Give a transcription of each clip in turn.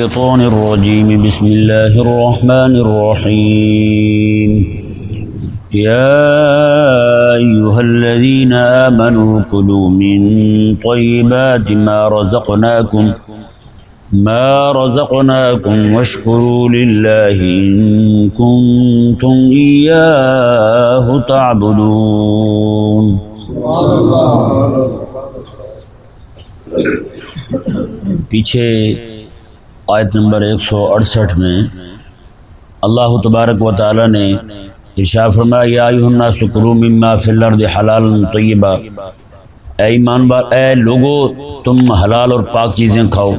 الشيطان الرجيم. بسم الله الرحمن الرحيم. يا أيها الذين آمنوا كلوا من طيبات ما رزقناكم ما رزقناكم واشكروا لله إن كنتم إياه تعبدون. سبحان الله پیچھے آیت نمبر ایک سو اڑسٹھ میں اللہ تبارک و تعالی نے ارشاد فرمایا، یا ایھا الناس کلوا مما فی الارض حلال طیبا۔ اے ایمان بار اے لوگو، تم حلال اور پاک چیزیں کھاؤ۔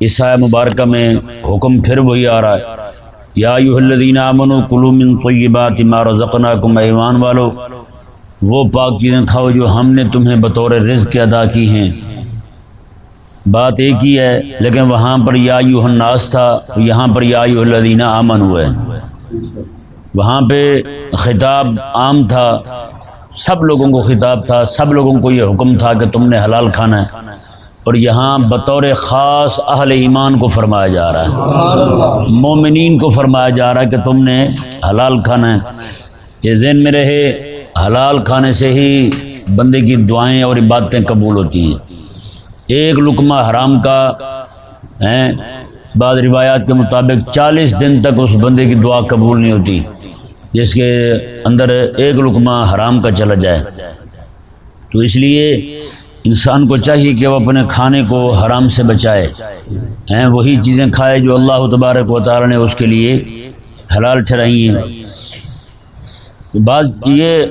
اس آیہ مبارکہ میں حکم پھر وہی آ رہا ہے۔ یا ایھا الذین آمنوا کلوا من طیبات ما رزقناکم، اے ایمان والو، وہ پاک چیزیں کھاؤ جو ہم نے تمہیں بطور رزق ادا کی ہیں۔ بات ایک ہی ہے، لیکن وہاں پر یا یو الناس تھا، یہاں پر یا یو الذین آمن ہوئے وہاں پہ خطاب عام تھا، سب لوگوں کو خطاب تھا، سب لوگوں کو یہ حکم تھا کہ تم نے حلال کھانا ہے۔ اور یہاں بطور خاص اہل ایمان کو فرمایا جا رہا ہے۔ مومنین کو فرمایا جا رہا ہے کہ تم نے حلال کھانا ہے۔ یہ ذہن میں رہے، حلال کھانے سے ہی بندے کی دعائیں اور عبادتیں قبول ہوتی ہیں۔ ایک لقمہ حرام کا، ہیں، بعض روایات کے مطابق چالیس دن تک اس بندے کی دعا قبول نہیں ہوتی، جس کے اندر ایک لقمہ حرام کا چلا جائے۔ تو اس لیے انسان کو چاہیے کہ وہ اپنے کھانے کو حرام سے بچائے۔ ہیں، وہی چیزیں کھائے جو اللہ تبارک و تعالی نے اس کے لیے حلال ٹھہرائی ہیں۔ بعض یہ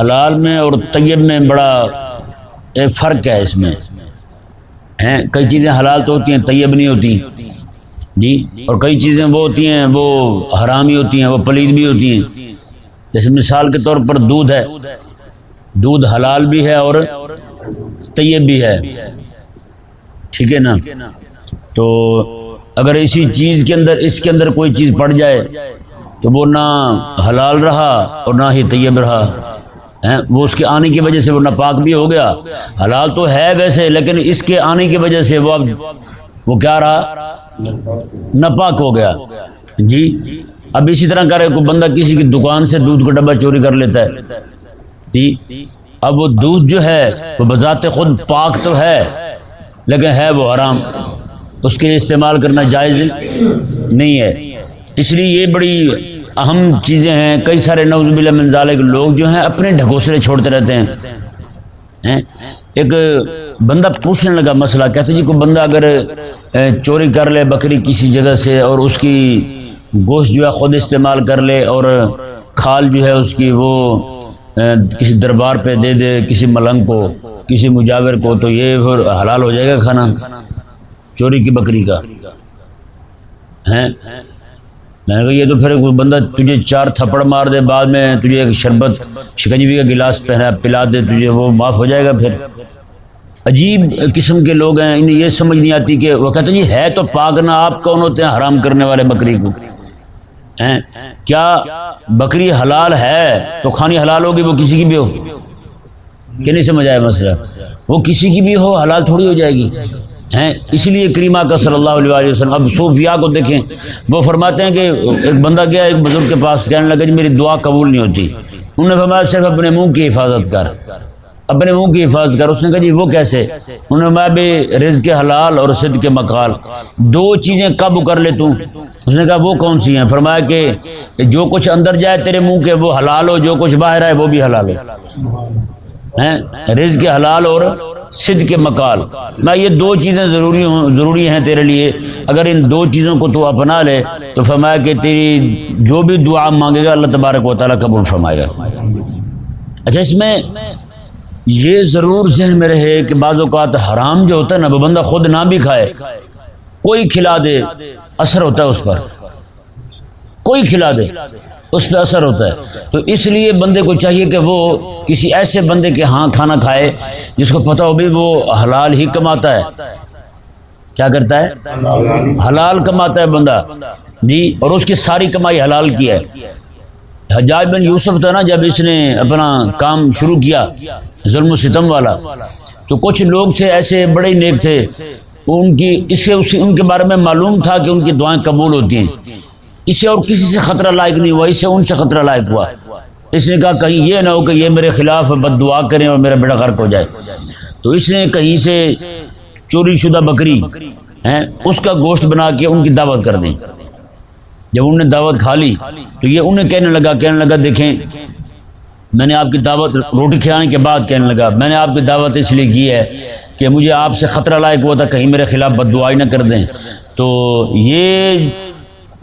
حلال میں اور طیب میں بڑا ایک فرق ہے اس میں۔ ہیں، کئی چیزیں حلال تو ہوتی ہیں، طیب نہیں ہوتی۔ جی اور کئی چیزیں وہ ہوتی ہیں، وہ حرامی ہوتی ہیں، وہ پلید بھی ہوتی ہیں۔ جیسے مثال کے طور پر دودھ ہے۔ دودھ حلال بھی ہے اور طیب بھی ہے۔ ٹھیک ہے نا؟ تو اگر اسی چیز کے اندر، اس کے اندر کوئی چیز پڑ جائے، تو وہ نہ حلال رہا اور نہ ہی طیب رہا۔ وہ اس کے آنے کی وجہ سے وہ ناپاک بھی ہو گیا۔ حلال تو ہے ویسے، لیکن اس کے آنے کی وجہ سے وہ وہ کیا رہا؟ ناپاک ہو گیا۔ جی اب اسی طرح کرے کوئی بندہ کسی کی دکان سے دودھ کا ڈبہ چوری کر لیتا ہے۔ جی اب وہ دودھ جو ہے، وہ بذات خود پاک تو ہے، لیکن ہے وہ حرام۔ اس کے لیے استعمال کرنا جائز نہیں ہے۔ اس لیے یہ بڑی اہم چیزیں ہیں۔ کئی سارے نوز باللہ من لوگ جو ہیں اپنے ڈھکوسلے چھوڑتے رہتے ہیں۔ ایک بندہ پوچھنے لگا مسئلہ کہتے جی کوئی بندہ اگر چوری کر لے بکری کسی جگہ سے اور اس کی گوشت جو ہے خود استعمال کر لے اور کھال جو ہے اس کی وہ کسی دربار پہ دے دے، کسی ملنگ کو، کسی مجاور کو، تو یہ پھر حلال ہو جائے گا کھانا۔ چوری کی بکری کا۔ ہیں؟ میں نے کہا، یہ تو پھر بندہ تجھے چار تھپڑ مار دے، بعد میں تجھے ایک شربت شکنجوی کا گلاس پہنا، پلا دے، تجھے وہ معاف ہو جائے گا پھر۔ عجیب قسم کے لوگ ہیں، انہیں یہ سمجھ نہیں آتی کہ وہ کہتے ہیں جی ہے تو پاک نہ آپ کون ہوتے ہیں حرام کرنے والے بکری کو؟ ہیں؟ کیا بکری حلال ہے تو کھانی حلال ہوگی وہ کسی کی بھی ہو؟ کہ نہیں سمجھ آیا مسئلہ؟ وہ کسی کی بھی ہو، حلال تھوڑی ہو جائے گی۔ ہیں اس لیے کریمہ کا صلی اللہ علیہ وسلم۔ اب صوفیاء کو دیکھیں، وہ فرماتے ہیں کہ ایک بندہ گیا، ایک بزرگ کے پاس، کہنے لگا جی میری دعا قبول نہیں ہوتی۔ انہوں نے فرمایا، صرف اپنے منہ کی حفاظت کر۔ اپنے منہ کی حفاظت کر۔ اس نے کہا جی وہ کیسے؟ انہوں نے فرمایا بھی رزق کے حلال اور صد کے مقال دو چیزیں کب کر لے تو؟ اس نے کہا، وہ کون سی ہیں؟ فرمایا کہ جو کچھ اندر جائے تیرے منہ کے، وہ حلال ہو، جو کچھ باہر آئے، وہ بھی حلال ہو۔ ہیں؟ رزق کے حلال اور صد کے مکال۔ میں یہ دو چیزیں ضروری ہوں ضروری ہیں تیرے لیے۔ اگر ان دو چیزوں کو تو اپنا لے، تو فرمایا کہ تیری جو بھی دعا مانگے گا، اللہ تبارک و تعالیٰ قبول فرمائے گا۔ اچھا اس میں یہ ضرور ذہن میں رہے کہ بعض اوقات حرام جو ہوتا ہے نا، وہ بندہ خود نہ بھی کھائے۔ کوئی کھلا دے، اثر ہوتا ہے اس پر۔ کوئی کھلا دے۔ اس پہ اثر ہوتا ہے۔ تو اس لیے بندے کو چاہیے کہ وہ کسی ایسے بندے کے ہاں کھانا کھائے جس کو پتہ ہو بھی وہ حلال ہی کماتا ہے۔ کیا کرتا ہے؟ حلال کماتا ہے بندہ۔ جی اور اس کی ساری کمائی حلال کی ہے۔ حجاج بن یوسف تھا نا جب اس نے اپنا کام شروع کیا، ظلم و ستم والا۔ تو کچھ لوگ تھے ایسے بڑے نیک تھے، ان کی، اس سے ان کے بارے میں معلوم تھا کہ ان کی دعائیں قبول ہوتی ہیں۔ اسے اور کسی سے خطرہ لائق نہیں ہوا، اسے ان سے خطرہ لائق ہوا۔ اس نے کہا، کہیں یہ نہ ہو کہ یہ میرے خلاف بد دعا کریں اور میرا بیڑا غرق ہو جائے۔ تو اس نے کہیں سے چوری شدہ بکری، ہیں، اس کا گوشت بنا کے ان کی دعوت کر دی۔ جب انہوں نے دعوت کھا لی، تو یہ انہیں کہنے لگا کہنے لگا، دیکھیں، میں نے آپ کی دعوت روٹی کھلانے کے بعد کہنے لگا، میں نے آپ کی دعوت اس لیے کی ہے کہ مجھے آپ سے خطرہ لائق ہوا تھا، کہیں میرے خلاف بد دعائی نہ کر دیں۔ تو یہ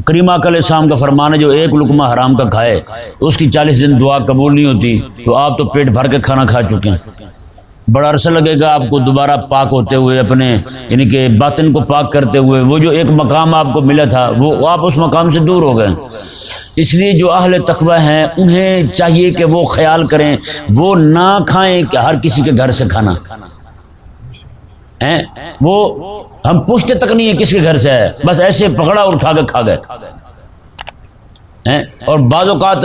کریمہ کل شام کا فرمان ہے، جو ایک لکمہ حرام کا کھائے، اس کی چالیس دن دعا قبول نہیں ہوتی، تو آپ تو پیٹ بھر کے کھانا کھا چکے ہیں۔ بڑا عرصہ لگے گا آپ کو دوبارہ پاک ہوتے ہوئے اپنے یعنی کہ باطن کو پاک کرتے ہوئے۔ وہ جو ایک مقام آپ کو ملا تھا، وہ آپ اس مقام سے دور ہو گئے۔ اس لیے جو اہل تقوی ہیں، انہیں چاہیے کہ وہ خیال کریں، وہ نہ کھائیں کہ ہر کسی کے گھر سے کھانا۔ وہ ہم پوچھتے تک نہیں ہے کس کے گھر سے ہے؟ بس ایسے پکڑا اور اٹھا کے کھا گئے۔ اور بعض اوقات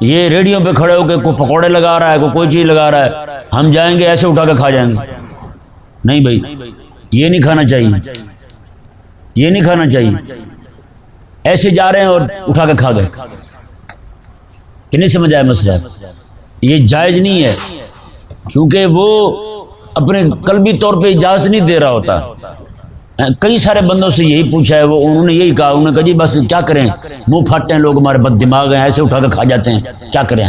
یہ ریڈیو پہ کھڑے ہو کے کوئی پکوڑے لگا رہا ہے، کوئی کوئی چیز لگا رہا ہے۔ ہم جائیں گے، ایسے اٹھا کے کھا جائیں گے۔ نہیں بھائی، یہ نہیں کھانا چاہیے۔ یہ نہیں کھانا چاہیے۔ ایسے جا رہے ہیں اور اٹھا کے کھا گئے۔ کہ نہیں سمجھ آئے مسئلہ؟ یہ جائز نہیں ہے۔ کیونکہ وہ اپنے قلبی طور پہ اجازت نہیں دے رہا ہوتا۔ کئی سارے بندوں سے یہی پوچھا ہے، وہ انہوں نے یہی کہا، انہوں نے کہا جی بس کیا کریں؟ منہ پھاٹتے ہیں، لوگ ہمارے بد دماغ ہیں، ایسے اٹھا کے کھا جاتے ہیں، کیا کریں؟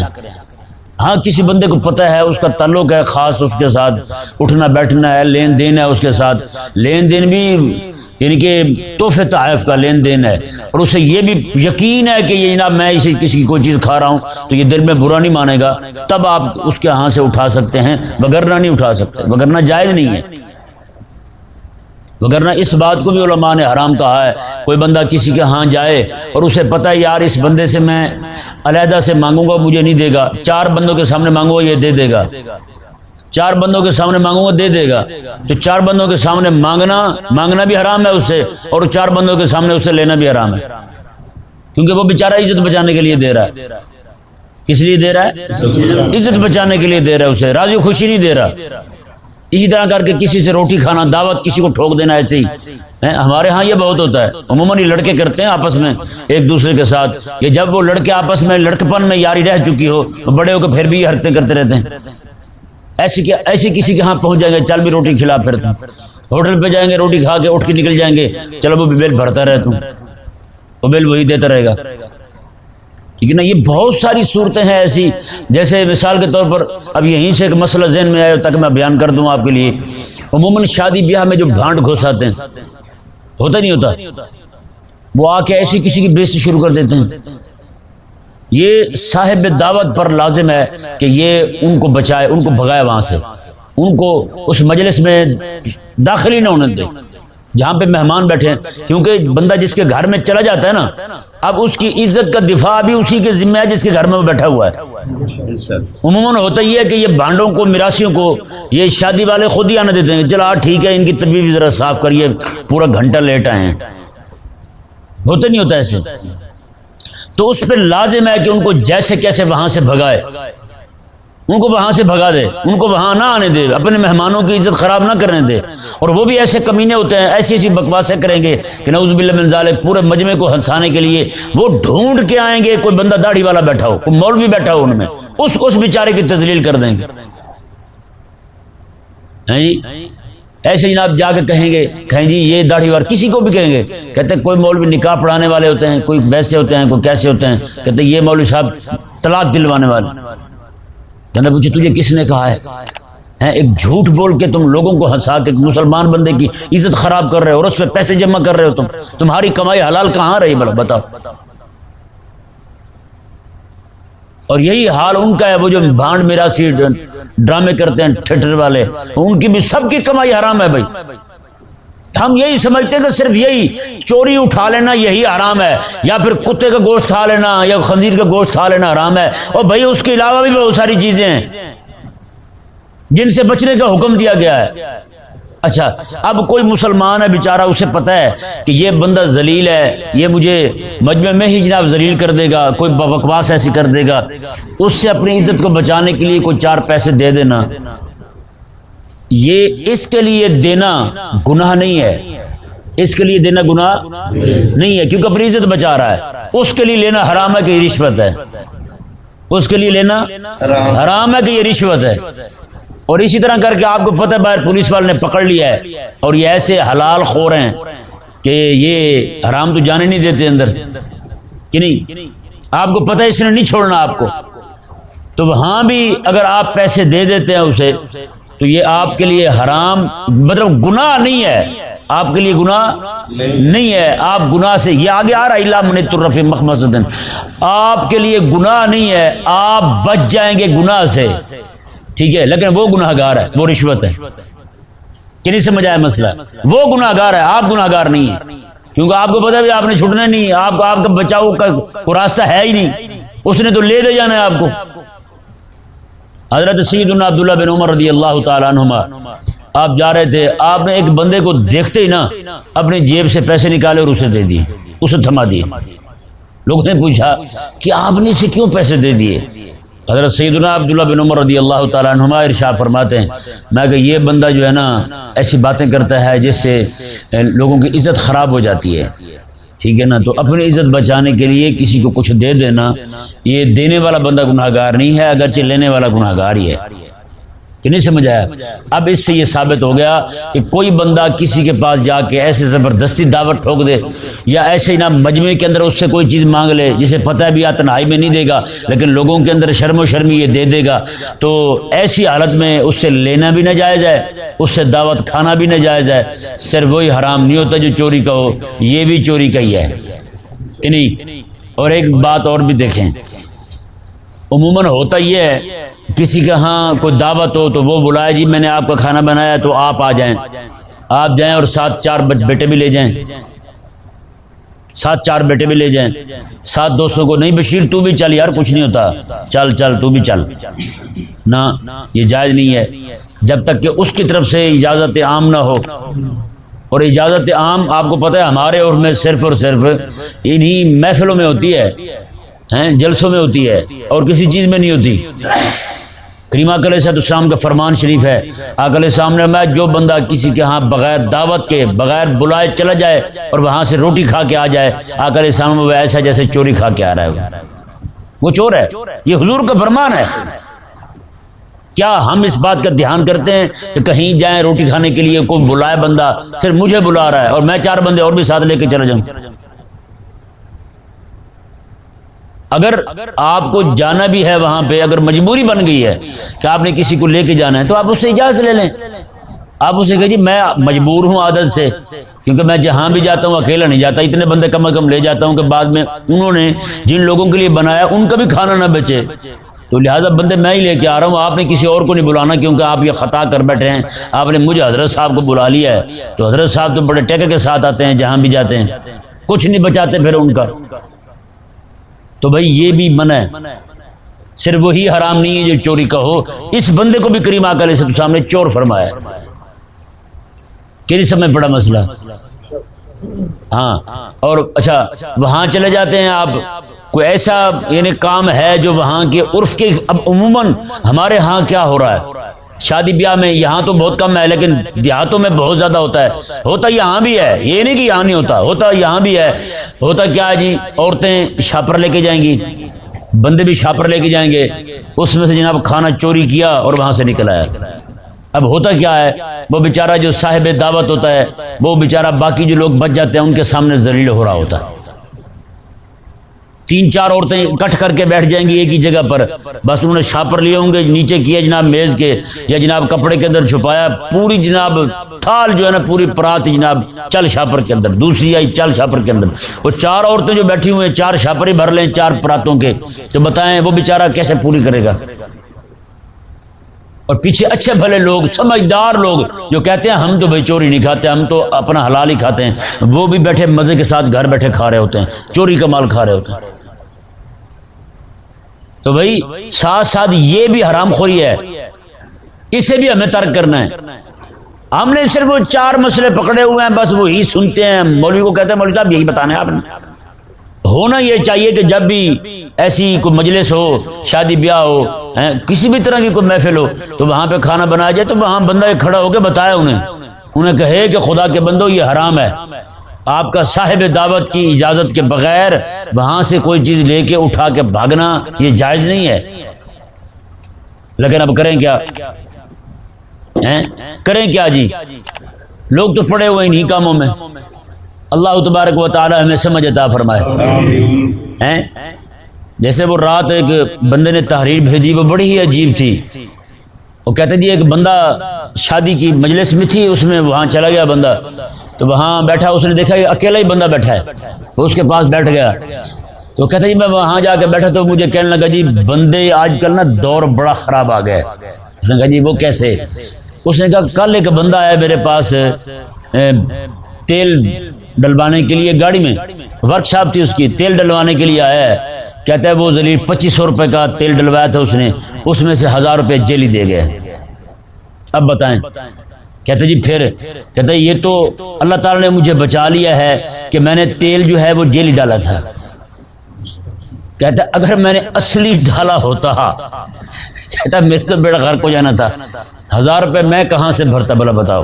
ہاں کسی بندے کو پتہ ہے، اس کا تعلق ہے خاص، اس کے ساتھ اٹھنا، بیٹھنا ہے، لین دین ہے اس کے ساتھ۔ لین دین بھی یعنی کہ تحفے تحائف کا لین دین ہے اور اسے یہ بھی یقین ہے کہ یہ جناب میں اسے کسی کی کوئی چیز کھا رہا ہوں تو یہ دل میں برا نہیں مانے گا، تب آپ اس کے ہاں سے اٹھا سکتے ہیں، وگرنہ نہیں اٹھا سکتے، وگرنہ جائز نہیں ہے۔ وگرنہ اس بات کو بھی علماء نے حرام کہا ہے، کوئی بندہ کسی کے ہاں جائے اور اسے پتہ ہے، یار اس بندے سے میں علیحدہ سے مانگوں گا، مجھے نہیں دے گا۔ چار بندوں کے سامنے مانگوں گا، یہ دے دے گا۔ چار بندوں کے سامنے مانگوں گا، دے دے گا۔ تو چار بندوں کے سامنے مانگنا مانگنا بھی حرام ہے اس سے اور چار بندوں کے سامنے اسے لینا بھی حرام ہے۔ کیونکہ وہ بیچارہ عزت بچانے کے لیے دے رہا ہے۔ کس لیے دے رہا ہے؟ عزت بچانے کے لیے دے رہا ہے اسے۔ راضی خوشی نہیں دے رہا۔ اسی طرح کر کے کسی سے روٹی کھانا، دعوت کسی کو ٹھوک دینا ایسے ہی۔ ہمارے ہاں یہ بہت ہوتا ہے۔ عموماً یہ لڑکے کرتے ہیں آپس میں ایک دوسرے کے ساتھ۔ یہ جب وہ لڑکے آپس میں لڑکپن میں یاری رہ چکی ہو بڑے ہو کے پھر بھی یہ حرکتیں کرتے رہتے ہیں۔ ایسی کیا ایسی کسی کے ہاں پہنچ جائیں گے، چل بھی روٹی کھلا پھر ہوٹل پہ جائیں گے، روٹی کھا کے اٹھ کے نکل جائیں گے۔ چلو وہ بل بھرتا رہے تم وہ بل وہی دیتا رہے گا۔ ٹھیک ہے نا یہ بہت ساری صورتیں ہیں ایسی۔ جیسے مثال کے طور پر اب یہیں سے ایک مسئلہ ذہن میں آئے تک میں بیان کر دوں آپ کے لیے۔ عموماً شادی بیاہ میں جو بھانٹ گھساتے ہیں، ہوتا نہیں ہوتا؟ وہ آ کے ایسی کسی کی بیستی شروع کر دیتے ہیں۔ یہ صاحب دعوت پر لازم ہے کہ یہ ان کو بچائے، ان کو بھگائے وہاں سے۔ ان کو اس مجلس میں داخل ہی نہ ہونے دے۔ جہاں پہ مہمان بیٹھے ہیں۔ کیونکہ بندہ جس کے گھر میں چلا جاتا ہے نا، اب اس کی عزت کا دفاع بھی اسی کے ذمہ ہے جس کے گھر میں وہ بیٹھا ہوا ہے۔ عموماً ہوتا یہ ہے کہ یہ بانڈوں کو مراسیوں کو، یہ شادی والے خود ہی آنے دیتے ہیں۔ چلا ٹھیک ہے، ان کی طبیعت ذرا صاف کریے۔ پورا گھنٹہ لیٹ آئے ہیں۔ ہوتا نہیں ہوتا ایسے۔ تو اس پہ لازم ہے کہ ان کو جیسے کیسے وہاں سے بھگائے۔ ان کو وہاں سے بھگا دے، ان کو وہاں نہ آنے دے، اپنے مہمانوں کی عزت خراب نہ کرنے دے۔ اور وہ بھی ایسے کمینے ہوتے ہیں، ایسی ایسی بکواسیں کریں گے کہ نوز من ذالک پورے مجمع کو ہنسانے کے لیے وہ ڈھونڈ کے آئیں گے، کوئی بندہ داڑھی والا بیٹھا ہو، کوئی مول بھی بیٹھا ہو ان میں، اس اس بیچارے کی تزلیل کر دیں گے۔ ایسے جناب جا کے کہیں گے، کہیں جی یہ داڑھی وار کسی کو بھی کہیں گے؟ کہتے ہیں کوئی مولوی نکاح پڑھانے والے ہوتے ہیں، کوئی ویسے ہوتے ہیں، کوئی کیسے ہوتے ہیں؟ کہتے ہیں یہ مولوی صاحب طلاق دلوانے والے۔ کہنا پوچھے تجھے کس نے کہا ہے؟ ایک جھوٹ بول کے تم لوگوں کو ہنسا کے مسلمان بندے کی عزت خراب کر رہے ہو اور اس پہ پیسے جمع کر رہے ہو تم۔ تمہاری کمائی حلال کہاں رہی؟ بلا، بتاؤ۔ اور یہی حال ان کا ہے، وہ جو بھانڈ میرا سی ڈرامے کرتے ہیں، تھیٹر والے، ان کی بھی سب کی کمائی حرام ہے بھائی۔ ہم یہی سمجھتے ہیں کہ صرف یہی چوری اٹھا لینا یہی آرام ہے، یا پھر کتے کا گوشت کھا لینا، یا خنزیر کا گوشت کھا لینا آرام ہے۔ اور بھائی، اس کے علاوہ بھی بہت ساری چیزیں ہیں، جن سے بچنے کا حکم دیا گیا ہے۔ اچھا اب کوئی مسلمان ہے بیچارہ، اسے پتا ہے کہ یہ بندہ ذلیل ہے، یہ مجھے مجمع میں ہی جناب ذلیل کر دے گا، کوئی بکواس ایسی کر دے گا۔ اس سے اپنی عزت کو بچانے کے لیے کوئی چار پیسے دے دینا۔ یہ اس کے لیے دینا گناہ نہیں ہے۔ اس کے لیے دینا گناہ نہیں ہے، کیونکہ اپنی عزت بچا رہا ہے۔ اس کے لیے لینا حرام ہے کہ یہ رشوت ہے۔ اس کے لیے لینا حرام ہے کہ یہ رشوت ہے۔ اور اسی طرح کر کے آپ کو پتہ باہر پولیس والے نے پکڑ لیا ہے اور یہ ایسے حلال خور ہیں کہ یہ حرام تو جانے نہیں دیتے اندر، کہ نہیں؟ آپ کو پتہ اس نے نہیں چھوڑنا آپ کو۔ تو وہاں بھی اگر آپ پیسے دے دیتے ہیں اسے، تو یہ آپ کے لیے حرام مطلب گناہ نہیں ہے۔ آپ کے لیے گناہ نہیں ہے۔ آپ گناہ سے، یہ آگے آ رہا اللہ من ترف مخمس آپ کے لیے گناہ نہیں ہے، آپ بچ جائیں گے گناہ سے۔ ٹھیک ہے، لیکن وہ گناہ گار ہے، وہ رشوت ہے۔ کہ نہیں سمجھ آیا مسئلہ؟ وہ گناہ گار ہے، آپ گناہ گار نہیں ہے کیونکہ آپ کو پتا بھی آپ نے چھٹنا نہیں آپ آپ کا بچاؤ کا راستہ ہے ہی نہیں۔ اس نے تو لے دے جانا ہے آپ کو۔ حضرت سید عبداللہ بن عمر رضی اللہ تعالیٰ عنہما، آپ جا رہے تھے، آپ نے ایک بندے کو دیکھتے ہی نا اپنے جیب سے پیسے نکالے اور اسے دے دیے، اسے تھما دیے۔ لوگوں نے پوچھا کہ آپ نے اسے کیوں پیسے دے دیے؟ حضرت سیدنا عبداللہ بن عمر رضی اللہ تعالیٰ عنہما ارشاد فرماتے ہیں، میں کہ یہ بندہ جو ہے نا، ایسی باتیں کرتا ہے جس سے لوگوں کی عزت خراب ہو جاتی ہے۔ ٹھیک ہے نا؟ تو اپنی عزت بچانے کے لیے کسی کو کچھ دے دینا، یہ دینے والا بندہ گناہ گار نہیں ہے، اگرچہ لینے والا گناہ گار ہی ہے۔ کہ نہیں سمجھ آیا؟ اب اس سے یہ ثابت ہو گیا کہ کوئی بندہ کسی کے پاس جا کے ایسے زبردستی دعوت ٹھوک دے یا ایسے ہی نہ مجموعے کے اندر اس سے کوئی چیز مانگ لے، جسے پتہ بھی آ تنہائی میں نہیں دے گا، لیکن لوگوں کے اندر شرم و شرمی یہ دے دے گا۔ تو ایسی حالت میں اس سے لینا بھی نہ جائز ہے، اس سے دعوت کھانا بھی نہ جائز ہے۔ صرف وہی حرام نہیں ہوتا جو چوری کا ہو، یہ بھی چوری کا ہی ہے۔ کہ نہیں؟ اور ایک بات اور بھی دیکھیں۔ عموماً ہوتا یہ ہے کسی کے ہاں کوئی دعوت ہو تو وہ بلائے جی میں نے آپ کا کھانا بنایا تو آپ آ جائیں۔ آپ جائیں اور سات چار بیٹے بھی لے جائیں۔ سات چار بیٹے بھی لے جائیں۔ سات دوستوں کو نہیں بشیر، تو بھی چل یار، کچھ نہیں ہوتا۔ چل چل، تو بھی چل۔ نہ، یہ جائز نہیں ہے۔ جب تک کہ اس کی طرف سے اجازت عام نہ ہو۔ اور اجازت عام آپ کو پتہ ہے، ہمارے اور میں صرف اور صرف انہی محفلوں میں ہوتی ہے جلسوں میں ہوتی ہے، اور کسی چیز میں نہیں ہوتی۔ کریمہ کل صاحب السلام کا فرمان شریف ہے۔ آکل سامنے میں جو بندہ کسی کے ہاں بغیر دعوت کے، بغیر بلائے چلا جائے اور وہاں سے روٹی کھا کے آ جائے آکل سامنے وہ ایسا جیسے چوری کھا کے آ رہا ہے۔ وہ چور ہے۔ یہ حضور کا فرمان ہے۔ کیا ہم اس بات کا دھیان کرتے ہیں کہ کہیں جائیں روٹی کھانے کے لیے کوئی بلائے بندہ، صرف مجھے بلا رہا ہے اور میں چار بندے اور بھی ساتھ لے کے چلا جاؤں؟ اگر آپ کو جانا بھی ہے وہاں پہ، اگر مجبوری بن گئی ہے کہ آپ نے کسی کو لے کے جانا ہے، تو آپ اس سے اجازت لے لیں۔ آپ اسے کہ جی میں مجبور ہوں عادت سے، کیونکہ میں جہاں بھی جاتا ہوں، اکیلا نہیں جاتا، اتنے بندے کم از کم لے جاتا ہوں کہ بعد میں انہوں نے جن لوگوں کے لیے بنایا، ان کا بھی کھانا نہ بچے۔ تو لہٰذا بندے، میں ہی لے کے آ رہا ہوں، آپ نے کسی اور کو نہیں بلانا کیونکہ آپ یہ خطا کر بیٹھے ہیں۔ آپ نے مجھے حضرت صاحب کو بلا لیا ہے۔ تو حضرت صاحب تو بڑے ٹیکے کے ساتھ آتے ہیں، جہاں بھی جاتے ہیں۔ کچھ نہیں بچاتے پھر ان کا۔ تو بھائی یہ بھی منع ہے۔ صرف وہی حرام نہیں ہے جو چوری کا ہو۔ اس بندے کو بھی کریم آکل سامنے چور فرمایا۔ کس سمے بڑا مسئلہ۔ ہاں۔ اور اچھا وہاں چلے جاتے ہیں آپ۔ کوئی ایسا یعنی کام ہے جو وہاں کے عرف کے اب عموماً ہمارے ہاں کیا ہو رہا ہے؟ شادی بیاہ میں یہاں تو بہت کم ہے، لیکن دیہاتوں میں بہت زیادہ ہوتا ہے۔ ہوتا یہاں بھی ہے، یہ نہیں کہ یہاں نہیں ہوتا ہوتا یہاں بھی ہے۔ ہوتا کیا ہے جی عورتیں شاپر لے کے جائیں گی، بندے بھی شاپر لے کے جائیں گے۔ اس میں سے جناب کھانا چوری کیا اور وہاں سے نکل آیا۔ اب ہوتا کیا ہے، وہ بیچارہ جو صاحب دعوت ہوتا ہے، وہ بیچارہ باقی جو لوگ بچ جاتے ہیں، ان کے سامنے ذلیل ہو رہا ہوتا ہے۔ تین چار عورتیں کٹ کر کے بیٹھ جائیں گی ایک ہی جگہ پر۔ بس انہوں نے چھاپر لیے ہوں گے نیچے کیا جناب میز کے، یا جناب کپڑے کے اندر چھپایا۔ پوری جناب تھال جو ہے نا، پوری پرات جناب چل شاپر کے اندر، دوسری آئی چل شاپر کے اندر۔ وہ چار عورتیں جو بیٹھی ہوئی ہیں، چار شاپر ہی بھر لیں چار پراتوں کے۔ تو بتائیں وہ بیچارہ کیسے پوری کرے گا؟ اور پیچھے اچھے بھلے لوگ، سمجھدار لوگ جو کہتے ہیں، ہم تو بھائی چوری نہیں کھاتے، ہم تو اپنا حلال ہی کھاتے ہیں۔ وہ بھی بیٹھے، مزے کے ساتھ گھر بیٹھے کھا رہے ہوتے ہیں، چوری کا مال کھا رہے ہوتے ہیں۔ تو بھائی ساتھ ساتھ یہ بھی حرام خوری ہے۔ اسے بھی ہمیں ترک کرنا ہے۔ ہم نے صرف وہ چار مسئلے پکڑے ہوئے ہیں، بس وہی سنتے ہیں۔ مولوی کو کہتے ہیں، مولوی صاحب، یہی بتانے آپ نے۔ ہونا یہ چاہیے کہ جب بھی ایسی کوئی مجلس ہو، شادی بیاہ ہو کسی بھی طرح کی کوئی محفل ہو، تو وہاں پہ کھانا بنایا جائے تو وہاں بندہ کھڑا ہو کے بتایا انہیں۔ انہیں کہے کہ خدا کے بندو، یہ حرام ہے۔ آپ کا صاحب دعوت کی اجازت کے بغیر وہاں سے کوئی چیز لے کے اٹھا کے بھاگنا یہ جائز نہیں ہے۔ لیکن اب کریں کیا؟ کریں کیا جی؟ لوگ تو پڑے ہوئے انہیں کاموں میں۔ اللہ تبارک و تعالی ہمیں سمجھ عطا فرمائے۔ جیسے وہ رات ایک بندے نے تحریر بھیجی، وہ بڑی ہی عجیب تھی۔ وہ کہتے جی ایک بندہ شادی کی مجلس میں تھی، اس میں وہاں چلا گیا بندہ۔ تو وہاں بیٹھا، اس نے دیکھا کہ اکیلا ہی بندہ بیٹھا ہے۔ وہ اس کے پاس بیٹھ گیا۔ تو کہتے جی میں وہاں جا کے بیٹھا تو مجھے کہنے لگا جی بندے آج کل نا دور بڑا خراب آ گیا اس نے کہا جی وہ کیسے؟ اس نے کہا، کل ایک بندہ آیا میرے پاس تیل ڈلوانے کے لیے گاڑی میں۔ ورک شاپ تھی اس کی، تیل ڈلوانے کے لیے آیا ہے۔ کہتا ہے، وہ زلیل پچیس سو روپے کا تیل ڈلوایا تھا اس نے۔ اس میں سے ہزار روپے جیلی دے گئے۔ اب بتائیں۔ کہتے جی پھر، کہتے یہ تو اللہ تعالی نے مجھے بچا لیا ہے کہ میں نے تیل جو ہے وہ جیلی ڈالا تھا۔ کہتا اگر میں نے اصلی ڈالا ہوتا، کہتا میرے تو بیڑا گھر کو جانا تھا۔ ہزار روپے میں کہاں سے بھرتا بلا بتاؤ۔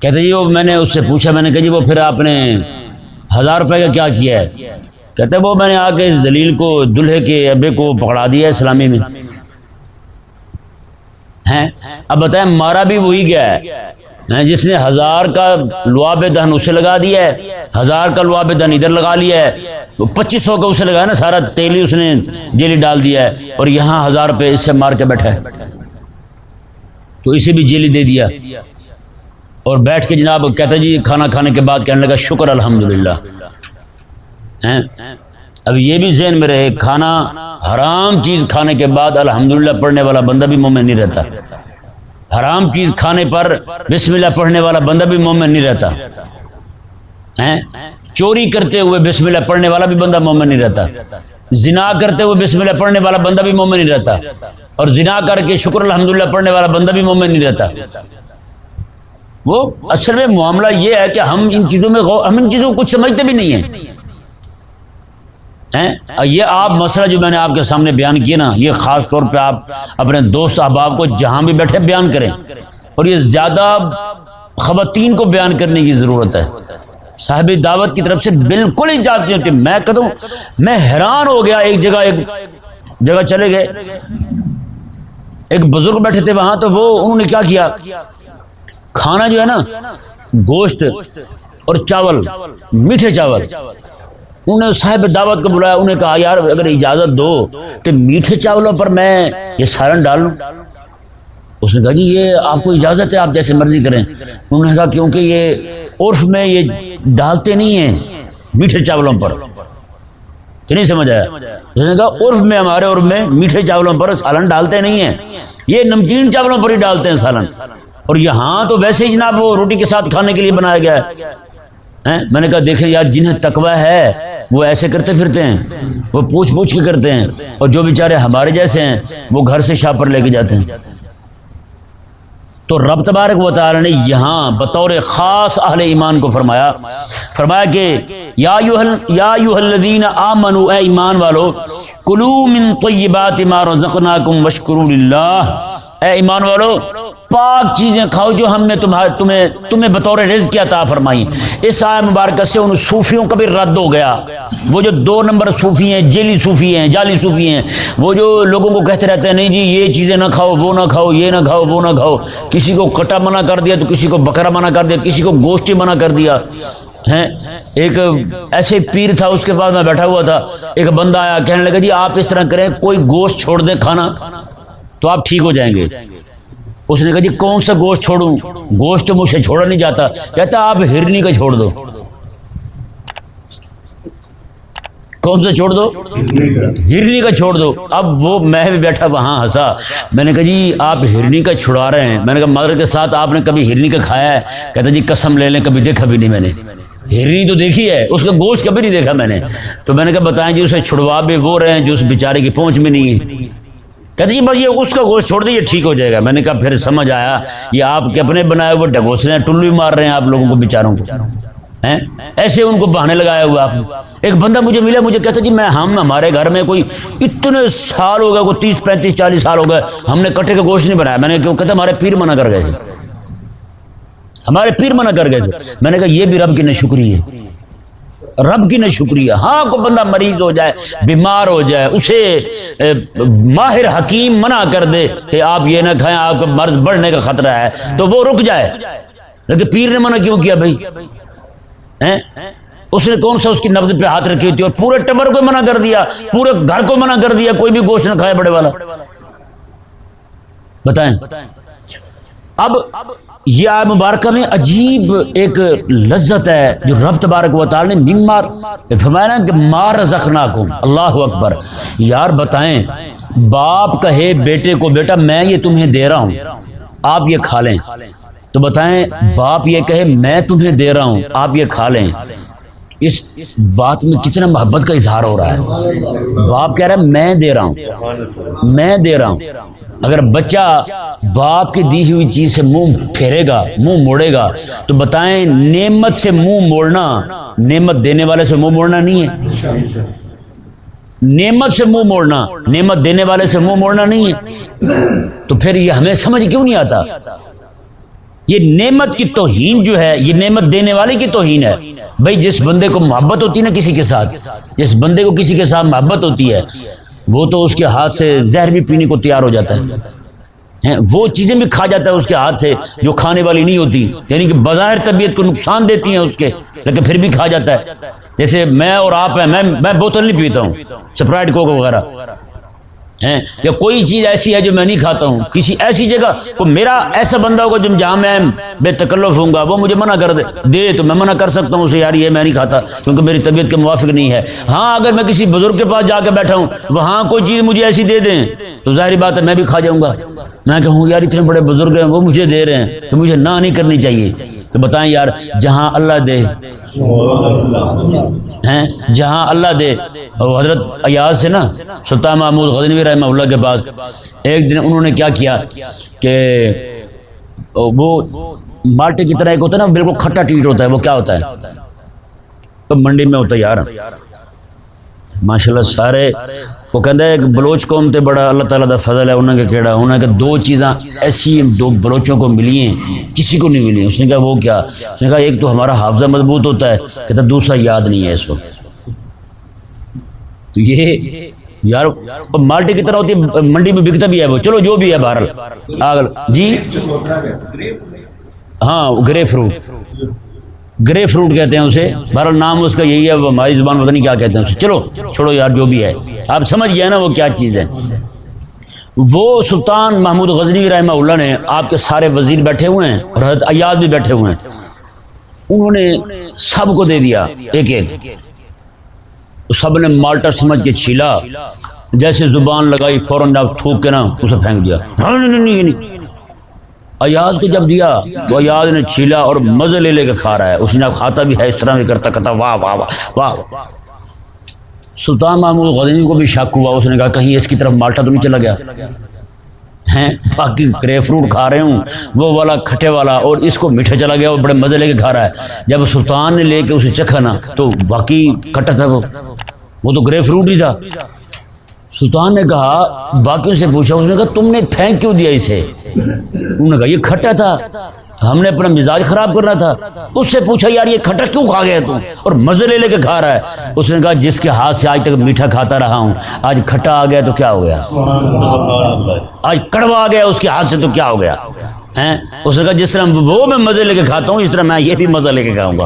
کہتے جی وہ میں نے اس سے پوچھا، میں نے کہا جی وہ پھر آپ نے ہزار روپے کا کیا کیا ہے؟ کہتے وہ میں نے آ کے اس دلیل کو، دلہے کے ابے کو پکڑا دیا اسلامی میں۔ ہیں؟ اب بتائیں، مارا بھی وہی گیا ہے۔ جس نے ہزار کا لواب دہن اسے لگا دیا ہے، ہزار کا لواب دہن ادھر لگا لیا ہے پچیس سو کا اسے لگایا نا، سارا تیل ہی اس نے جیلی ڈال دیا ہے اور یہاں ہزار روپے اس سے مار کے بیٹھا ہے۔ تو اسے بھی جیلی دے دیا۔ اور بیٹھ کے جناب کہتا جی کھانا کھانے کے بعد کہنے لگا، شکر الحمدللہ۔ ہیں؟ اب یہ بھی ذہن میں رہے کھانا حرام چیز کھانے کے بعد الحمدللہ پڑھنے والا بندہ بھی مومن نہیں رہتا۔ حرام چیز کھانے پر بسم اللہ پڑھنے والا بندہ بھی مومن نہیں رہتا۔ چوری کرتے ہوئے بسم اللہ پڑھنے والا بھی بندہ مومن نہیں رہتا۔ زنا کرتے ہوئے بسم اللہ پڑھنے والا بندہ بھی مومن نہیں رہتا۔ اور زنا کر کے شکر الحمدللہ پڑھنے والا بندہ بھی مومن نہیں رہتا۔ وہ اصل میں معاملہ یہ ہے کہ ہم ان چیزوں میں ہم ان چیزوں کو کچھ سمجھتے بھی نہیں ہیں؟ اور یہ آپ مسئلہ جو میں نے آپ کے سامنے بیان کیا نا، یہ خاص طور پہ آپ اپنے دوست احباب کو جہاں بھی بیٹھے بیان کریں۔ اور یہ زیادہ خواتین کو بیان کرنے کی ضرورت ہے۔ صاحب دعوت کی طرف سے بالکل ہی جاتی ہوتی۔ میں کہتا ہوں، میں حیران ہو گیا۔ ایک جگہ ایک جگہ چلے گئے۔ ایک بزرگ بیٹھے تھے وہاں، تو وہ، انہوں نے کیا کیا؟ کھانا جو ہے نا، گوشت اور چاول، میٹھے چاول۔ انہوں نے صاحب دعوت کو بلایا، انہیں کہا، یار، اگر اجازت دو کہ میٹھے چاولوں پر میں یہ سالن ڈال لوں. اس نے کہا جی یہ آپ کو اجازت ہے، آپ جیسے مرضی کریں. انہوں نے کہا، کیونکہ یہ عرف میں یہ ڈالتے نہیں ہیں میٹھے چاولوں پر. کہ نہیں سمجھ آیا؟ اس نے کہا، عرف میں، ہمارے عرف میں میٹھے چاولوں پر سالن ڈالتے نہیں ہیں، یہ نمکین چاولوں پر ہی ڈالتے ہیں سالن۔ اور یہاں تو ویسے ہی جناب وہ روٹی کے ساتھ کھانے کے لیے بنایا گیا ہے۔ میں نے کہا، دیکھیں، یار، جنہیں تقوی ہے وہ ایسے کرتے پھرتے ہیں، وہ پوچھ پوچھ کے کرتے ہیں اور جو بیچارے ہمارے جیسے ہیں، وہ گھر سے شاپ پر لے کے جاتے ہیں۔ تو رب تبارک و تعالی نے یہاں بطور خاص اہل ایمان کو فرمایا فرمایا کہ یا ایوہل- یا الذین آمنوا، اے ایمان والو کلو من طیبات ما رزقناکم وشکروا للہ۔ اے ایمان والو پاک چیزیں کھاؤ جو ہم نے تمہارے تمہیں تمہیں بطور رزق کی عطا فرمائی۔ اس آئے مبارکہ سے ان صوفیوں کا بھی رد ہو گیا۔ وہ جو دو نمبر صوفی ہیں، جیلی صوفی ہیں جعلی صوفی ہیں، وہ جو لوگوں کو کہتے رہتے ہیں، نہیں جی یہ چیزیں نہ کھاؤ، وہ نہ کھاؤ، یہ نہ کھاؤ، وہ نہ کھاؤ۔ کسی کو کٹا منع کر دیا تو کسی کو بکرا منع کر دیا، کسی کو گوشتی منع کر دیا۔ ہیں؟ ایک ایسے پیر تھا، اس کے بعد میں بیٹھا ہوا تھا۔ ایک بندہ آیا، کہنے لگا جی آپ اس طرح کریں، کوئی گوشت چھوڑ دیں کھانا، تو آپ ٹھیک ہو جائیں گے۔ اس نے کہا جی کون سا گوشت چھوڑوں؟ گوشت تو مجھ سے چھوڑا نہیں جاتا۔ کہتا آپ ہرنی کا چھوڑ دو۔ کون سا چھوڑ دو؟ ہرنی کا چھوڑ دو۔ اب وہ میں بھی بیٹھا وہاں ہنسا۔ میں نے کہا جی آپ ہرنی کا چھڑا رہے ہیں۔ میں نے کہا مگر کے ساتھ آپ نے کبھی ہرنی کا کھایا ہے؟ کہتا جی قسم لے لیں، کبھی دیکھا بھی نہیں میں نے۔ ہرنی تو دیکھی ہے، اس کا گوشت کبھی نہیں دیکھا میں نے۔ تو میں نے کہا بتائیں جی اسے چھڑوا بھی وہ رہے ہیں جو اس بیچارے کی پہنچ میں نہیں ہے۔ کہتے جی بس یہ اس کا گوشت چھوڑ دیجیے ٹھیک ہو جائے گا۔ میں نے کہا پھر سمجھ آیا، یہ آپ کے اپنے بنائے ہوئے ڈگوسے ہیں ٹلو مار رہے ہیں آپ لوگوں کو، بیچاروں کو۔ ایسے ان کو بہانے لگایا ہوا آپ ایک بندہ مجھے ملا، مجھے کہتا جی میں ہم ہمارے گھر میں کوئی اتنے سال ہو گئے، کوئی تیس پینتیس چالیس سال ہو گئے، ہم نے کٹے کا گوشت نہیں بنایا۔ میں نے کیوں کہتا ہمارے پیر منع کر گئے تھے۔ ہمارے پیر منع کر گئے تھے۔ میں نے کہا، یہ بھی رب کی نہ شکری ہے۔ رب کی نہ شکریہ۔ ہاں کو بندہ مریض ہو جائے، بیمار ہو جائے، اسے ماہر حکیم منع کر دے کہ آپ یہ نہ کھائیں، آپ کا مرض بڑھنے کا خطرہ ہے۔ تو وہ رک جائے۔ لیکن پیر نے منع کیوں کیا بھائی؟ اس نے کون سا اس کی نبز پہ ہاتھ رکھی ہوتی اور پورے ٹبر کو منع کر دیا، پورے گھر کو منع کر دیا، کوئی بھی گوشت نہ کھائے، بڑے والا۔ بتائیں۔ اب یہ آئے مبارکہ میں عجیب ایک لذت ہے جو رب تبارک و تعالی نے مار فرمایا کہ مار رزقناکم، اللہ اکبر۔ یار بتائیں، باپ کہے بیٹے کو، بیٹا میں یہ تمہیں دے رہا ہوں، آپ یہ کھا لیں۔ تو بتائیں، باپ یہ کہے میں تمہیں دے رہا ہوں، آپ یہ کھا لیں۔ اس بات میں کتنا محبت کا اظہار ہو رہا ہے۔ باپ کہہ رہا ہے میں دے رہا ہوں، میں دے رہا ہوں۔ اگر بچہ باپ کی دی ہوئی چیز سے منہ پھیرے گا، منہ موڑے گا، تو بتائیں نعمت سے منہ موڑنا، نعمت دینے والے سے منہ موڑنا نہیں ہے۔ نعمت سے منہ موڑنا، نعمت دینے والے سے منہ موڑنا نہیں ہے۔ تو پھر یہ ہمیں سمجھ کیوں نہیں آتا؟ یہ نعمت کی توہین جو ہے، یہ نعمت دینے والے کی توہین ہے۔ بھائی، جس بندے کو محبت ہوتی ہے نا کسی کے ساتھ، جس بندے کو کسی کے ساتھ محبت ہوتی ہے وہ تو اس کے ہاتھ سے زہر بھی پینے کو تیار ہو جاتا ہے۔ وہ چیزیں بھی کھا جاتا ہے اس کے ہاتھ سے جو کھانے والی نہیں ہوتی۔ یعنی کہ بظاہر طبیعت کو نقصان دیتی ہیں اس کے، لیکن پھر بھی کھا جاتا ہے۔ جیسے میں اور آپ ہیں، میں میں بوتل نہیں پیتا ہوں سپرائٹ کوک وغیرہ۔ یا کوئی چیز ایسی ہے جو میں نہیں کھاتا ہوں؟ کسی ایسی جگہ کو میرا ایسا بندہ ہوگا جو جہاں میں بے تکلف ہوں گا وہ مجھے منع کر دے دے تو میں منع کر سکتا ہوں اسے یار یہ میں نہیں کھاتا کیونکہ میری طبیعت کے موافق نہیں ہے۔ ہاں اگر میں کسی بزرگ کے پاس جا کے بیٹھا ہوں وہاں کوئی چیز مجھے ایسی دے دیں تو ظاہری بات ہے میں بھی کھا جاؤں گا۔ میں کہوں یار اتنے بڑے بزرگ ہیں وہ مجھے دے رہے ہیں تو مجھے نہ نہیں کرنی چاہیے۔ تو بتائیں یار جہاں اللہ دے ہیں؟ جہاں اللہ دے اور حضرت ایاز سے نا، سلطان محمود غزنوی رحمہ اللہ کے پاس ایک دن انہوں نے کیا کیا کہ وہ مالٹے کی طرح ایک ہوتا ہے نا، بالکل کھٹا ٹیٹ ہوتا ہے، وہ کیا ہوتا ہے؟ تو منڈی میں ہوتا ہے، یار۔ ماشاء اللہ سارے، وہ کہتا ہے کہ بلوچ قوم تے بڑا اللہ تعالیٰ دا فضل ہے انہوں نے کہڑا انہوں نے کہا دو چیزاں ایسی دو بلوچوں کو ملی ہیں، کسی کو نہیں ملی۔ اس نے کہا وہ کیا؟ اس نے کہا ایک تو ہمارا حافظہ مضبوط ہوتا ہے، کہتا دوسرا یاد نہیں ہے اس وقت۔ تو یہ یار مالٹی کی طرح ہوتی ہے، منڈی میں بکتا بھی ہے وہ۔ چلو، جو بھی ہے بہرحال۔ جی؟ ہاں گرے فروٹ۔ گرے فروٹ کہتے ہیں اسے۔ بہرحال نام اس کا یہی ہے ہماری زبان پتہ نہیں کیا کہتے ہیں اسے۔ چلو، چھوڑو یار، جو بھی ہے۔ آپ سمجھ گئے نا وہ کیا چیز ہے۔ وہ سلطان محمود غزنی رحمہ اللہ نے آپ کے سارے وزیر بیٹھے ہوئے ہیں، اور حضرت ایاد بھی بیٹھے ہوئے ہیں۔ انہوں نے سب کو دے دیا ایک ایک سب نے مالٹا سمجھ کے چھیلا، جیسے زبان لگائی فوراً جب تھوک کے نا، اسے پھینک دیا۔ ایاز کو جب دیا، وہ ایاز نے چھیلا اور مزے لے لے کے کھا رہا ہے۔ اس نے اب کھاتا بھی ہے، اس طرح بھی کرتا کرتا واہ واہ واہ واہ۔ سلطان محمود غزنی کو بھی شک ہوا۔ اس نے کہا، کہیں اس کی طرف مالٹا تو نہیں چلا گیا؟ ہیں، باقی گرے فروٹ کھا رہے ہوں، وہ والا کھٹے والا اور اس کو میٹھے چلا گیا وہ بڑے مزے لے کے کھا رہا ہے۔ جب سلطان نے لے کے اسے چکھا نا، تو باقی کھٹا تھا وہ۔ وہ تو گرے فروٹ ہی تھا۔ سلطان نے کہا، باقیوں سے پوچھا، اس نے کہا، تم نے پھینک کیوں دیا اسے؟ انہوں نے کہا، یہ کھٹا تھا۔ ہم نے اپنا مزاج خراب کرنا تھا۔ اس سے پوچھا، یار، یہ کھٹا کیوں کھا گیا تم اور مزے لے لے کے کھا رہا ہے۔ اس نے کہا، جس کے ہاتھ سے آج تک میٹھا کھاتا رہا ہوں، آج کھٹا آ گیا تو کیا ہو گیا؟ آج کڑوا آ گیا، اس کے ہاتھ سے تو کیا ہو گیا؟ اس نے کہا، جس طرح وہ میں مزے لے کے کھاتا ہوں، اس طرح میں یہ بھی مزہ لے کے کھاؤں گا۔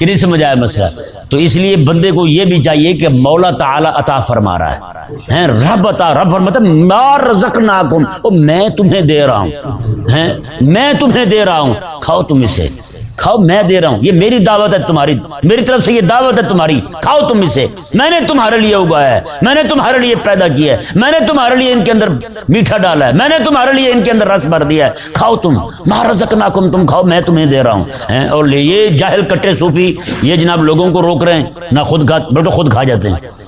کہ نہیں سمجھ آیا مسئلہ؟ تو اس لیے بندے کو یہ بھی چاہیے کہ مولا تعالی عطا فرما رہا ہے۔ رب عطا، رب فرماتا مار میں تمہیں دے رہا ہوں۔ میں تمہیں دے رہا ہوں۔ کھاؤ تم اسے۔ کھاؤ، میں دے رہا ہوں۔ یہ میری دعوت ہے تمہاری۔ میری طرف سے یہ دعوت ہے تمہاری۔ کھاؤ تم اسے۔ میں نے تمہارے لیے اگایا ہے۔ میں نے تمہارے لیے پیدا کیا ہے۔ میں نے تمہارے لیے ان کے اندر میٹھا ڈالا ہے۔ میں نے تمہارے لیے ان کے اندر رس بھر دیا ہے۔ کھاؤ تم۔ مہارزک ناکم تم کھاؤ، میں تمہیں دے رہا ہوں۔ اور یہ جاہل کٹے صوفی، یہ جناب لوگوں کو روک رہے ہیں، نہ خود کھا، بلکہ خود کھا جاتے ہیں۔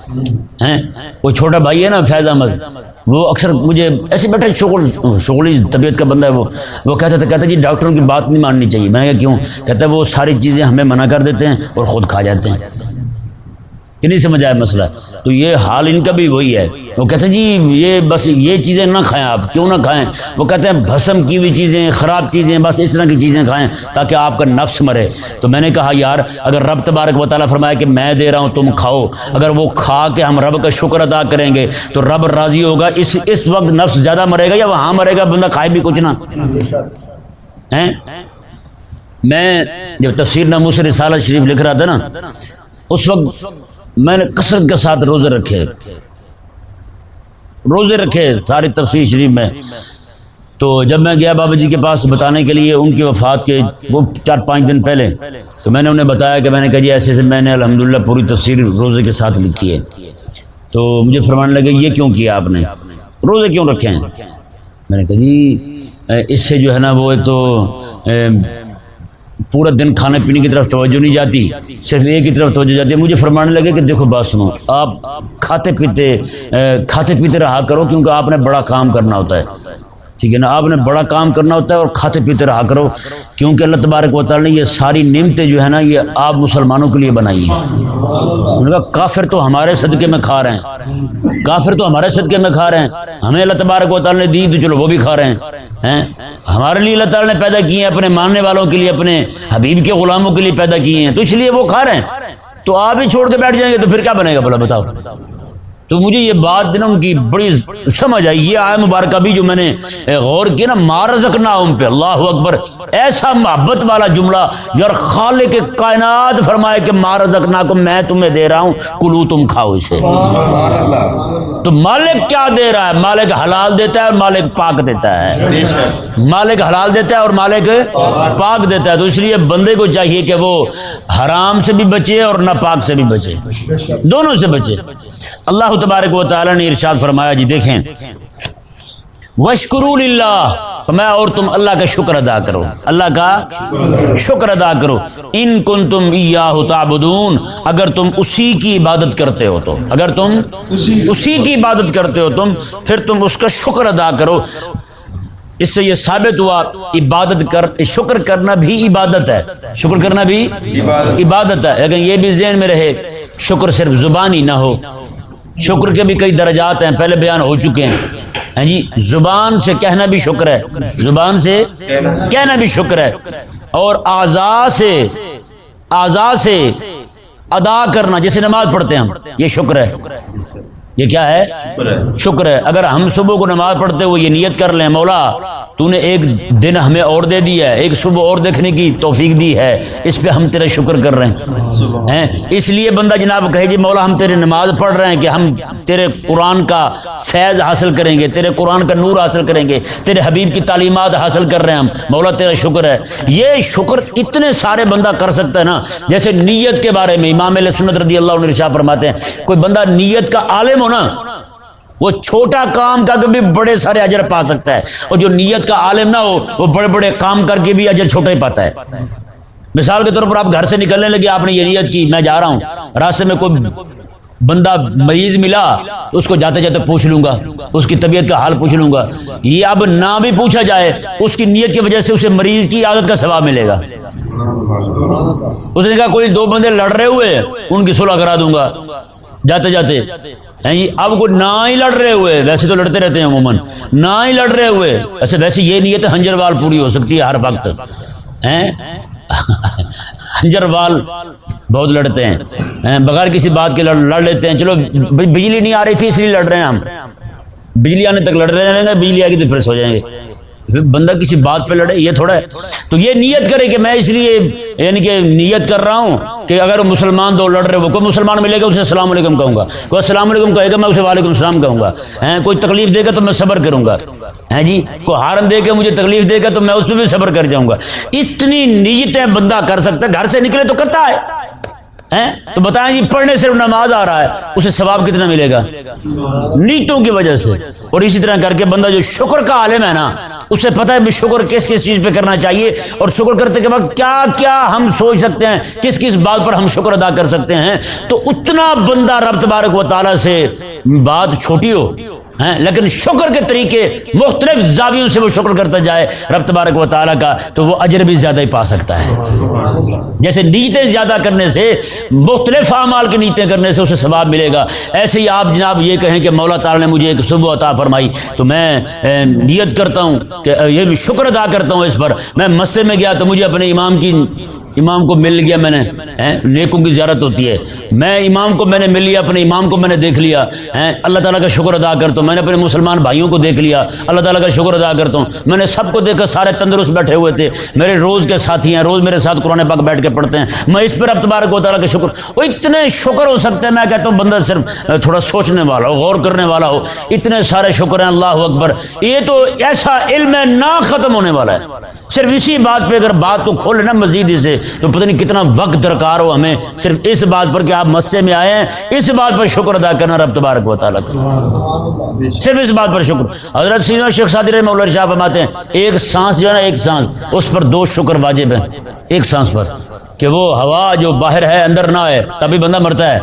ہیں؟ وہ چھوٹا بھائی ہے نا فیض احمد، وہ اکثر مجھے ایسے بیٹھے شغل، شغلی طبیعت کا بندہ ہے وہ۔ وہ کہتا تھا، کہتا جی ڈاکٹروں کی بات نہیں ماننی چاہیے۔ میں نے کہا کیوں؟ کہتا ہے وہ ساری چیزیں ہمیں منع کر دیتے ہیں اور خود کھا جاتے ہیں۔ کہ نہیں سمجھ آیا مسئلہ؟ تو یہ حال ان کا بھی وہی ہے۔ وہ کہتے ہیں جی یہ بس یہ چیزیں نہ کھائیں آپ، کیوں نہ کھائیں؟ وہ کہتے ہیں بھسم کی ہوئی چیزیں، خراب چیزیں، بس اس طرح کی چیزیں کھائیں تاکہ آپ کا نفس مرے۔ تو میں نے کہا، یار، اگر رب تبارک و تعالیٰ فرمایا کہ میں دے رہا ہوں، تم کھاؤ۔ اگر وہ کھا کے ہم رب کا شکر ادا کریں گے، تو رب راضی ہوگا۔ اس اس وقت نفس زیادہ مرے گا یا وہاں مرے گا؟ بندہ کھائے بھی کچھ نہ۔ میں جب تفسیر نامو سے رسالہ شریف لکھ رہا تھا نا، اس وقت میں نے کثرت کے ساتھ روزے رکھے۔ روزے رکھے ساری تفسیر شریف میں۔ تو جب میں گیا بابا جی کے پاس بتانے کے لیے ان کی وفات کے وہ چار پانچ دن پہلے، تو میں نے انہیں بتایا کہ میں نے کہا جی ایسے ایسے میں نے الحمدللہ پوری تفسیر روزے کے ساتھ لکھی ہے۔ تو مجھے فرمانے لگے یہ کیوں کیا آپ نے؟ روزے کیوں رکھے ہیں؟ میں نے کہا جی اس سے جو ہے نا وہ تو پورا دن کھانے پینے کی طرف توجہ نہیں جاتی، صرف ایک ہی طرف توجہ جاتی ہے۔ مجھے فرمانے لگے کہ دیکھو بات سنو، آپ کھاتے پیتے کھاتے پیتے رہا کرو کیونکہ آپ نے بڑا کام کرنا ہوتا ہے۔ ٹھیک ہے نا؟ آپ نے بڑا کام کرنا ہوتا ہے اور کھاتے پیتے رہا کرو۔ کیونکہ اللہ تبارک و تعالیٰ نے یہ ساری نعمتیں جو ہے نا، یہ آپ مسلمانوں کے لیے بنائی ہیں۔ انہوں نے کہا، کافر تو ہمارے صدقے میں کھا رہے ہیں۔ کافر تو ہمارے صدقے میں کھا رہے ہیں۔ ہمیں اللہ تبارک و تعالیٰ نے دی تو چلو وہ بھی کھا رہے ہیں۔ ہمارے لیے اللہ تعالیٰ نے پیدا کیے ہیں، اپنے ماننے والوں کے لیے، اپنے حبیب کے غلاموں کے لیے پیدا کیے ہیں۔ تو اس لیے وہ کھا رہے ہیں۔ تو آپ ہی چھوڑ کے بیٹھ جائیں گے تو پھر کیا بنے گا؟ بولا بتاؤ۔ تو مجھے یہ بات دن ان کی بڑی سمجھ آئی۔ یہ آئے مبارکہ بھی جو میں نے غور کیا نا مار رکھنا ان پہ۔ اللہ اکبر۔ ایسا محبت والا جملہ یار خالق کائنات فرمائے کہ مار رکھنا کو میں تمہیں دے رہا ہوں، کلو تم کھاؤ اسے۔ تو مالک کیا دے رہا ہے؟ مالک حلال دیتا ہے اور مالک پاک دیتا ہے۔ مالک حلال دیتا ہے اور مالک پاک دیتا ہے۔ تو اس لیے بندے کو چاہیے کہ وہ حرام سے بھی بچے اور ناپاک سے بھی بچے۔ دونوں سے بچے۔ اللہ تبارک و تعالی نے ارشاد فرمایا جی دیکھیں۔ وشکر اللہ میں اور تم اللہ کا شکر ادا کرو۔ اللہ کا شکر ادا کرو۔ ان کن تم تعبدون۔ اگر تم اسی کی عبادت کرتے ہو تو۔ اگر تم اسی کی عبادت کرتے ہو تم، پھر تم اس کا شکر ادا کرو۔ اس سے یہ ثابت ہوا، عبادت کر، شکر کرنا بھی عبادت ہے۔ شکر کرنا بھی عبادت ہے۔ لیکن یہ بھی ذہن میں رہے، شکر صرف زبانی نہ ہو۔ شکر کے بھی کئی درجات ہیں، پہلے بیان ہو چکے ہیں۔ ہاں جی زبان سے کہنا بھی شکر ہے۔ زبان سے کہنا بھی شکر ہے۔ اور آزاد سے آزاد سے ادا کرنا جیسے نماز پڑھتے ہیں ہم یہ شکر ہے۔ یہ کیا ہے۔ شکر ہے۔ اگر ہم صبح کو نماز پڑھتے ہوئے یہ نیت کر لیں مولا تو نے ایک دن ہمیں اور دے دیا ہے، ایک صبح اور دیکھنے کی توفیق دی ہے۔ اس پہ ہم تیرا شکر کر رہے ہیں۔ اس لیے بندہ جناب کہے جی مولا ہم تیرے نماز پڑھ رہے ہیں کہ ہم تیرے قرآن کا فیض حاصل کریں گے، تیرے قرآن کا نور حاصل کریں گے، تیرے حبیب کی تعلیمات حاصل کر رہے ہیں ہم۔ مولا تیرا شکر ہے۔ یہ شکر اتنے سارے بندہ کر سکتا ہے نا، جیسے نیت کے بارے میں امام علیہ سنت رضی اللہ عنہ فرماتے ہیں۔ کوئی بندہ نیت کا عالم ہو نا وہ چھوٹا کام کر کے بھی بڑے سارے اجر پا سکتا ہے اور جو نیت کا عالم نہ ہو، وہ بڑے بڑے کام کر کے بھی اجر چھوٹا ہی پاتا ہے۔ مثال کے طور پر آپ گھر سے نکلنے لگے، آپ نے یہ نیت کی، میں جا رہا ہوں، راستے میں کوئی بندہ مریض ملا، اس کو جاتے جاتے پوچھ لوں گا، اس کی طبیعت کا حال پوچھ لوں گا۔ یہ اب نہ بھی پوچھا جائے، اس کی نیت کی وجہ سے اسے مریض کی عادت کا ثواب ملے گا۔ اس نے کہا، کوئی دو بندے لڑ رہے ہوئے، ان کی صلح کرا دوں گا۔ جاتے جاتے جی اب کوئی نہ ہی لڑ رہے ہوئے، ویسے تو لڑتے رہتے ہیں عموماً۔ نہ ہی لڑ رہے ہوئے۔ اچھا ویسے یہ نیت ہنجر وال پوری ہو سکتی ہے ہر وقت۔ ہنجر وال بہت لڑتے ہیں۔ بغیر کسی بات کے لڑ لیتے ہیں۔ چلو بجلی نہیں آ رہی تھی، اس لیے لڑ رہے ہیں ہم۔ بجلی آنے تک لڑ رہے ہیں بجلی آ گئی تو پھر سو جائیں گے۔ بندہ کسی بات پہ لڑے، یہ تھوڑا ہے۔ تو یہ نیت کرے کہ میں اس لیے یعنی کہ نیت کر رہا ہوں۔ کہ اگر مسلمان دو لڑ رہے وہ کوئی مسلمان ملے گا؟ اسے السلام علیکم کہوں گا۔ کوئی السلام علیکم کہے گا، میں اسے وعلیکم السلام کہوں گا۔ کوئی تکلیف دے گا تو میں صبر کروں گا۔ ہیں جی کوئی ہارن دے کے مجھے تکلیف دے گا تو میں اس پہ بھی صبر کر جاؤں گا۔ اتنی نیتیں بندہ کر سکتا ہے، گھر سے نکلے تو کرتا ہے۔ تو بتائیں جی پڑھنے سے نماز آ رہا ہے، اسے ثواب کتنا ملے گا؟ نیتوں کی وجہ سے۔ اور اسی طرح کر کے بندہ جو شکر کا عالم ہے نا، اسے پتہ ہے شکر کس کس چیز پہ کرنا چاہیے۔ اور شکر کرتے کے وقت کیا کیا ہم سوچ سکتے ہیں، کس کس بات پر ہم شکر ادا کر سکتے ہیں۔ تو اتنا بندہ رب تبارک و تعالیٰ سے بات چھوٹی ہو ہیں، لیکن شکر کے طریقے مختلف زاویوں سے وہ شکر کرتا جائے رب تبارک و تعالیٰ کا، تو وہ اجر بھی زیادہ ہی پا سکتا ہے۔ جیسے نیتیں زیادہ کرنے سے، مختلف اعمال کی نیتیں کرنے سے اسے ثواب ملے گا۔ ایسے ہی آپ جناب یہ کہیں کہ مولا تعالیٰ نے مجھے ایک صبح عطا فرمائی، تو میں نیت کرتا ہوں کہ یہ شکر ادا کرتا ہوں اس پر۔ میں مسجد میں گیا تو مجھے اپنے امام کی امام کو مل گیا میں نے نیکوں کی زیارت ہوتی ہے۔ میں امام کو میں نے مل لیا، اپنے امام کو میں نے دیکھ لیا اللہ تعالیٰ کا شکر ادا کرتا ہوں۔ میں نے اپنے مسلمان بھائیوں کو دیکھ لیا، اللہ تعالیٰ کا شکر ادا کرتا ہوں۔ میں نے سب کو دیکھ کر سارے تندرست بیٹھے ہوئے تھے۔ میرے روز کے ساتھی ہیں، روز میرے ساتھ قرآن پاک بیٹھ کے پڑھتے ہیں۔ میں اس پر اب تبارک و تعالیٰ کا شکر، وہ اتنے شکر ہو سکتے ہیں، میں کہتا ہوں بندہ صرف تھوڑا سوچنے والا ہو، غور کرنے والا ہو۔ اتنے سارے شکر ہیں، اللہ اکبر۔ یہ تو ایسا علم ہے نہ ختم ہونے والا ہے۔ صرف اسی بات پہ اگر بات کو کھول لینا مزید اسے، تو پتہ نہیں کتنا وقت درکار ہو ہمیں۔ صرف اس بات پر کہ آپ مسے میں آئے ہیں، اس بات پر شکر ادا کرنا رب تبارک و تعالیٰ کا۔ صرف اس بات پر شکر۔ حضرت سینہ شیخ صادر رحمہ اللہ شاہ فرماتے ہیں، ایک سانس جو ہے نا، ایک سانس۔ اس پر دو شکر واجب ہیں۔ ایک سانس پر، کہ وہ ہوا جو باہر ہے، اندر نہ ہے تبھی بندہ مرتا ہے۔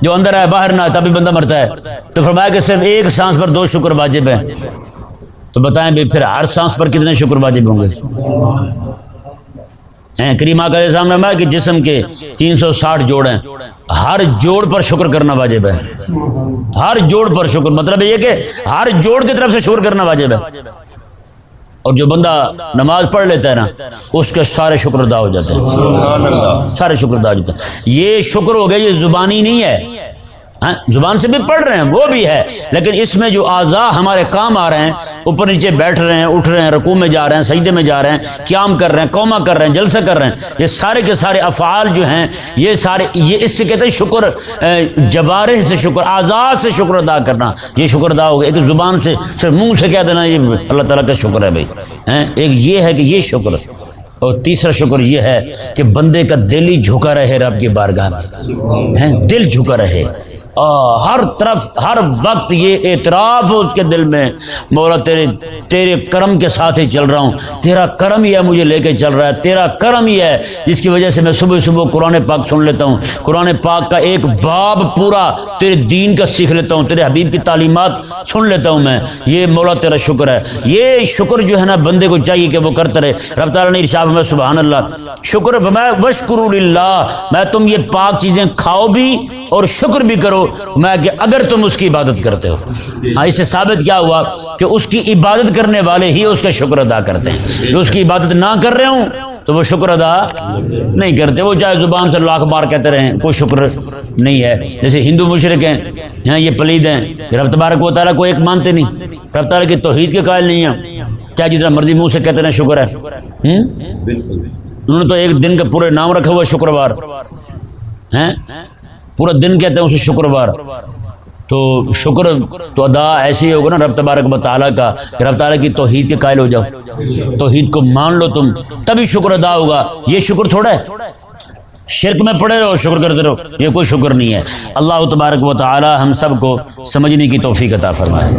جو اندر ہے باہر نہ ہے تبھی بندہ مرتا ہے۔ تو فرمایا کہ صرف ایک سانس پر دو شکر واجب ہیں۔ تو بتائیں بھی پھر ہر سانس پر کتنے شکر واجب ہوں گے؟ کریما کا سامنے کہ جسم کے تین سو ساٹھ جوڑ ہیں۔ ہر جوڑ پر شکر کرنا واجب ہے۔ ہر جوڑ پر شکر مطلب یہ کہ ہر جوڑ کی طرف سے شکر کرنا واجب ہے۔ اور جو بندہ نماز پڑھ لیتا ہے نا اس کے سارے شکر ادا ہو جاتے ہیں۔ سارے شکر ادا ہو جاتے ہیں۔ یہ شکر ہو گیا یہ زبانی نہیں ہے۔ ہاں، زبان سے بھی پڑھ رہے ہیں، وہ بھی ہے۔ لیکن اس میں جو اعضاء ہمارے کام آ رہے ہیں، اوپر نیچے بیٹھ رہے ہیں، اٹھ رہے ہیں رقو میں جا رہے ہیں، سجدے میں جا رہے ہیں، قیام کر رہے ہیں قوما کر رہے ہیں، جلسہ کر رہے ہیں، یہ سارے کے سارے افعال جو ہیں، یہ سارے، یہ اس سے کہتے ہیں شکر جبارح سے شکر آزاد سے شکر ادا کرنا۔ یہ شکر ادا ہوگا ایک زبان سے صرف منہ سے کہہ دینا، یہ اللہ تعالیٰ کا شکر ہے بھائی۔ ایک یہ ہے کہ یہ شکر۔ اور تیسرا شکر یہ ہے کہ بندے کا دل ہی جھکا رہے رب کی بارگاہ میں۔ دل جھکا رہے۔ ہر طرف، ہر وقت یہ اعتراف ہو اس کے دل میں، مولا تیرے تیرے کرم کے ساتھ ہی چل رہا ہوں۔ تیرا کرم ہی ہے مجھے لے کے چل رہا ہے۔ تیرا کرم ہی ہے، جس کی وجہ سے میں صبح صبح قرآن پاک سن لیتا ہوں۔ قرآن پاک کا ایک باب پورا تیرے دین کا سیکھ لیتا ہوں، تیرے حبیب کی تعلیمات سن لیتا ہوں میں۔ یہ مولا تیرا شکر ہے۔ یہ شکر جو ہے نا، بندے کو چاہیے کہ وہ کرتا رہے۔ رب تعالیٰ نے ارشاد میں سبحان اللہ۔ شکر میں وشکر اللہ میں تم یہ پاک چیزیں کھاؤ بھی اور شکر بھی کرو۔ میں کہ اگر تم اس کی عبادت کرتے ہو۔ ہاں اس سے ثابت کیا ہوا کہ اس کی عبادت کرنے والے ہی اس کا شکر ادا کرتے ہیں۔ جو اس کی عبادت نہ کر رہے ہوں تو وہ شکر ادا نہیں کرتے۔ وہ چاہے زبان سے لاکھ بار کہتے رہے کوئی شکر نہیں ہے۔ جیسے ہندو مشرق ہیں یہاں یہ پلید ہیں۔ رب تبارک و تعالیٰ کو ایک مانتے نہیں۔ رب تعالیٰ کی توحید کے قائل نہیں ہیں۔ چاہے جتنا مرضی منہ سے کہتے رہے شکر ہے۔ انہوں نے تو ایک دن کا پورے نام رکھا ہوا شکروار۔ ہیں؟ پورا دن کہتے ہیں اسے شکروار۔ تو شکر تو ادا ایسے ہی ہوگا نا رب تبارک تعالیٰ کا کہ رب تعالیٰ کی توحید کے قائل ہو جاؤ۔ توحید کو مان لو تم، تبھی شکر ادا ہوگا۔ یہ شکر تھوڑا ہے۔ شرک میں پڑے رہو، شکر کرتے رہو۔ یہ کوئی شکر نہیں ہے۔ اللہ تبارک و تعالیٰ ہم سب کو سمجھنے کی توفیق عطا فرمائے۔